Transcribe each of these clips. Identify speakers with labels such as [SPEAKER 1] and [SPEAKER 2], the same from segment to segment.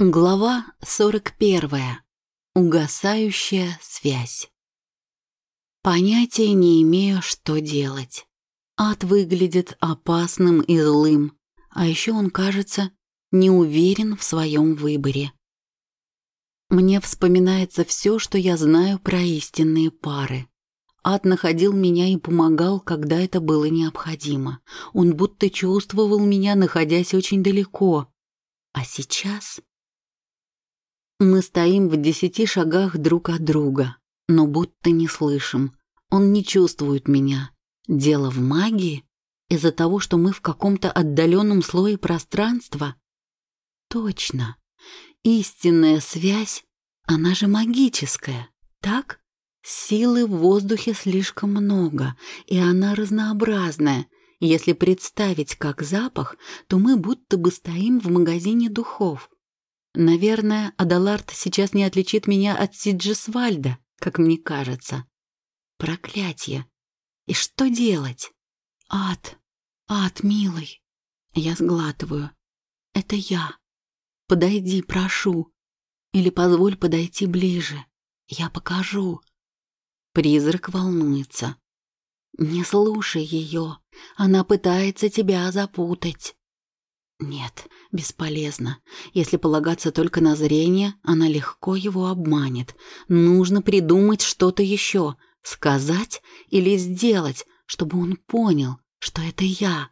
[SPEAKER 1] Глава 41. Угасающая связь. Понятия не имею, что делать. Ад выглядит опасным и злым, а еще он, кажется, не уверен в своем выборе. Мне вспоминается все, что я знаю про истинные пары. Ад находил меня и помогал, когда это было необходимо. Он будто чувствовал меня, находясь очень далеко. А сейчас... Мы стоим в десяти шагах друг от друга, но будто не слышим. Он не чувствует меня. Дело в магии? Из-за того, что мы в каком-то отдаленном слое пространства? Точно. Истинная связь, она же магическая, так? Силы в воздухе слишком много, и она разнообразная. Если представить как запах, то мы будто бы стоим в магазине духов. Наверное, Адалард сейчас не отличит меня от Сиджисвальда, как мне кажется. Проклятье. И что делать? Ад. Ад, милый. Я сглатываю. Это я. Подойди, прошу. Или позволь подойти ближе. Я покажу. Призрак волнуется. Не слушай ее. Она пытается тебя запутать. Нет, бесполезно. Если полагаться только на зрение, она легко его обманет. Нужно придумать что-то еще, сказать или сделать, чтобы он понял, что это я.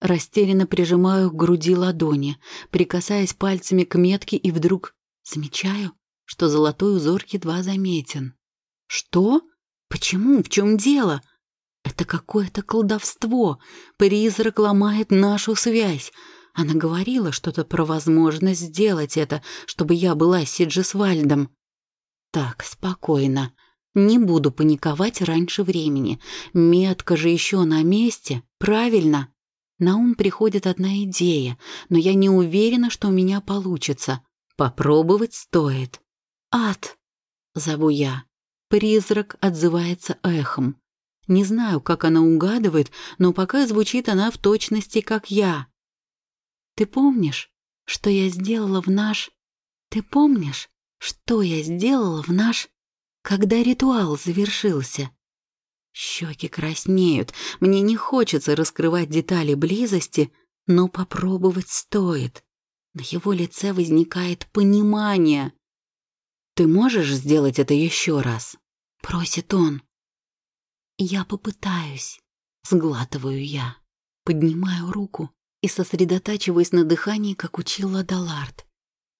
[SPEAKER 1] Растерянно прижимаю к груди ладони, прикасаясь пальцами к метке и вдруг замечаю, что золотой узор едва заметен. Что? Почему? В чем дело? Это какое-то колдовство. Призрак ломает нашу связь. Она говорила что-то про возможность сделать это, чтобы я была Сиджисвальдом. Так, спокойно. Не буду паниковать раньше времени. Метка же еще на месте. Правильно. На ум приходит одна идея, но я не уверена, что у меня получится. Попробовать стоит. Ад, зову я. Призрак отзывается эхом. Не знаю, как она угадывает, но пока звучит она в точности, как я. Ты помнишь, что я сделала в наш... Ты помнишь, что я сделала в наш... Когда ритуал завершился? Щеки краснеют. Мне не хочется раскрывать детали близости, но попробовать стоит. На его лице возникает понимание. «Ты можешь сделать это еще раз?» — просит он. «Я попытаюсь», — сглатываю я. Поднимаю руку и сосредотачиваясь на дыхании, как учил Адалард.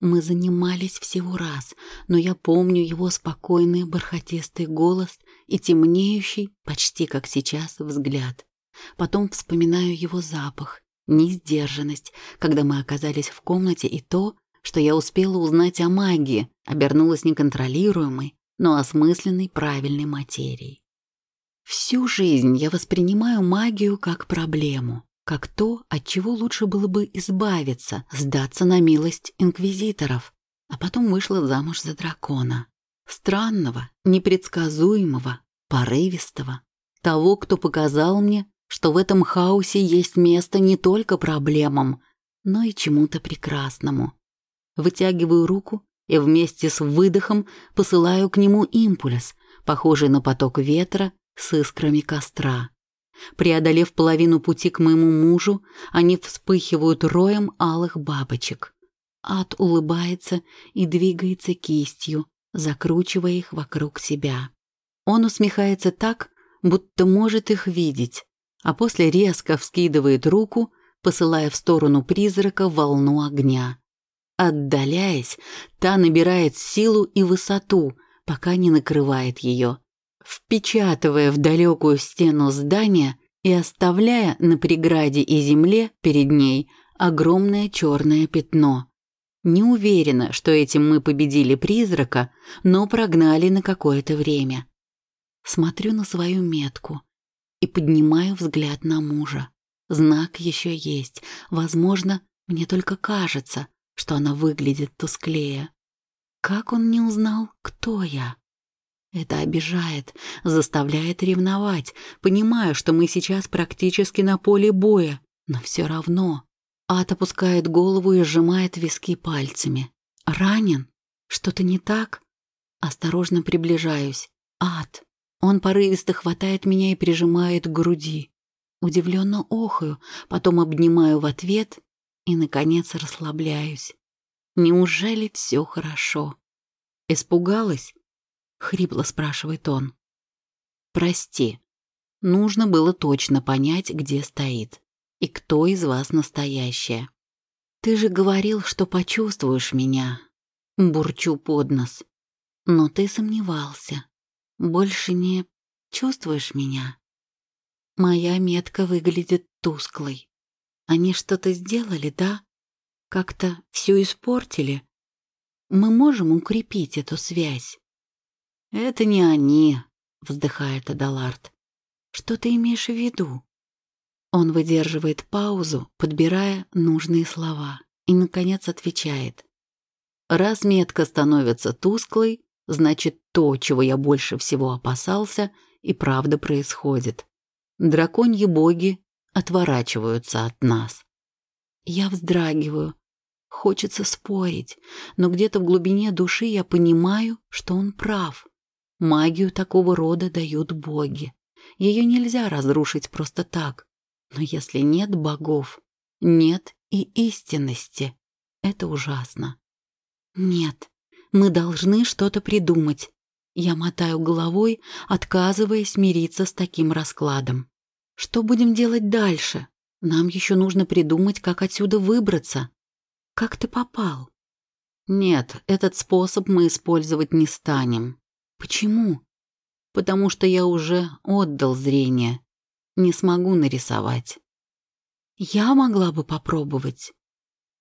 [SPEAKER 1] Мы занимались всего раз, но я помню его спокойный бархатистый голос и темнеющий, почти как сейчас, взгляд. Потом вспоминаю его запах, несдержанность, когда мы оказались в комнате, и то, что я успела узнать о магии, обернулась неконтролируемой, но осмысленной правильной материей. Всю жизнь я воспринимаю магию как проблему, как то, от чего лучше было бы избавиться, сдаться на милость инквизиторов, а потом вышла замуж за дракона. Странного, непредсказуемого, порывистого. Того, кто показал мне, что в этом хаосе есть место не только проблемам, но и чему-то прекрасному. Вытягиваю руку и вместе с выдохом посылаю к нему импульс, похожий на поток ветра с искрами костра. Преодолев половину пути к моему мужу, они вспыхивают роем алых бабочек. Ад улыбается и двигается кистью, закручивая их вокруг себя. Он усмехается так, будто может их видеть, а после резко вскидывает руку, посылая в сторону призрака волну огня. Отдаляясь, та набирает силу и высоту, пока не накрывает ее впечатывая в далекую стену здания и оставляя на преграде и земле перед ней огромное черное пятно. Не уверена, что этим мы победили призрака, но прогнали на какое-то время. Смотрю на свою метку и поднимаю взгляд на мужа. Знак еще есть. Возможно, мне только кажется, что она выглядит тусклее. Как он не узнал, кто я? Это обижает, заставляет ревновать. Понимаю, что мы сейчас практически на поле боя, но все равно. Ад опускает голову и сжимает виски пальцами. Ранен? Что-то не так? Осторожно приближаюсь. Ад. Он порывисто хватает меня и прижимает к груди. Удивленно охаю, потом обнимаю в ответ и, наконец, расслабляюсь. Неужели все хорошо? Испугалась? Хрипло спрашивает он. Прости. Нужно было точно понять, где стоит. И кто из вас настоящая. Ты же говорил, что почувствуешь меня. Бурчу под нос. Но ты сомневался. Больше не чувствуешь меня? Моя метка выглядит тусклой. Они что-то сделали, да? Как-то все испортили? Мы можем укрепить эту связь? Это не они, вздыхает Адалард. Что ты имеешь в виду? Он выдерживает паузу, подбирая нужные слова, и, наконец, отвечает. Раз метка становится тусклой, значит, то, чего я больше всего опасался, и правда происходит. Драконьи боги отворачиваются от нас. Я вздрагиваю. Хочется спорить, но где-то в глубине души я понимаю, что он прав. Магию такого рода дают боги. Ее нельзя разрушить просто так. Но если нет богов, нет и истинности. Это ужасно. Нет, мы должны что-то придумать. Я мотаю головой, отказываясь мириться с таким раскладом. Что будем делать дальше? Нам еще нужно придумать, как отсюда выбраться. Как ты попал? Нет, этот способ мы использовать не станем. Почему? Потому что я уже отдал зрение. Не смогу нарисовать. Я могла бы попробовать.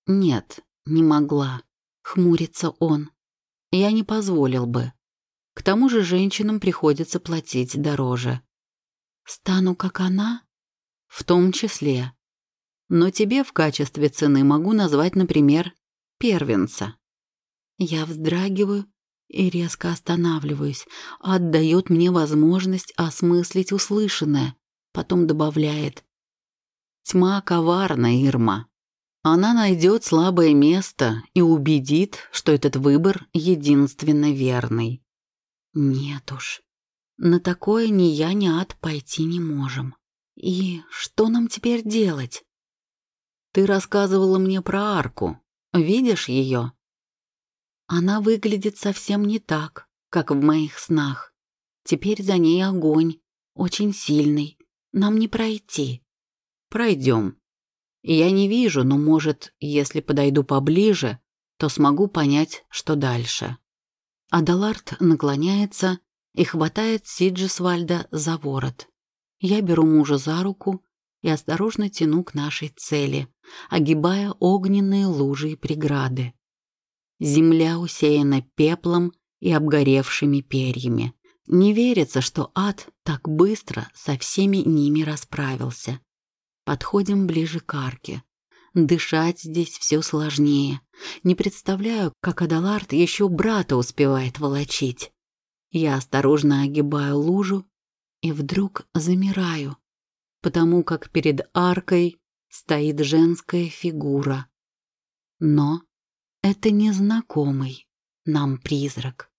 [SPEAKER 1] Нет, не могла. Хмурится он. Я не позволил бы. К тому же женщинам приходится платить дороже. Стану как она? В том числе. Но тебе в качестве цены могу назвать, например, первенца. Я вздрагиваю и резко останавливаюсь. Отдает мне возможность осмыслить услышанное. Потом добавляет. Тьма коварна, Ирма. Она найдет слабое место и убедит, что этот выбор единственно верный. Нет уж, на такое ни я, ни ад пойти не можем. И что нам теперь делать? Ты рассказывала мне про арку. Видишь ее? Она выглядит совсем не так, как в моих снах. Теперь за ней огонь, очень сильный. Нам не пройти. Пройдем. Я не вижу, но, может, если подойду поближе, то смогу понять, что дальше. Адалард наклоняется и хватает Сиджисвальда за ворот. Я беру мужа за руку и осторожно тяну к нашей цели, огибая огненные лужи и преграды. Земля усеяна пеплом и обгоревшими перьями. Не верится, что ад так быстро со всеми ними расправился. Подходим ближе к арке. Дышать здесь все сложнее. Не представляю, как Адалард еще брата успевает волочить. Я осторожно огибаю лужу и вдруг замираю, потому как перед аркой стоит женская фигура. Но это незнакомый нам призрак.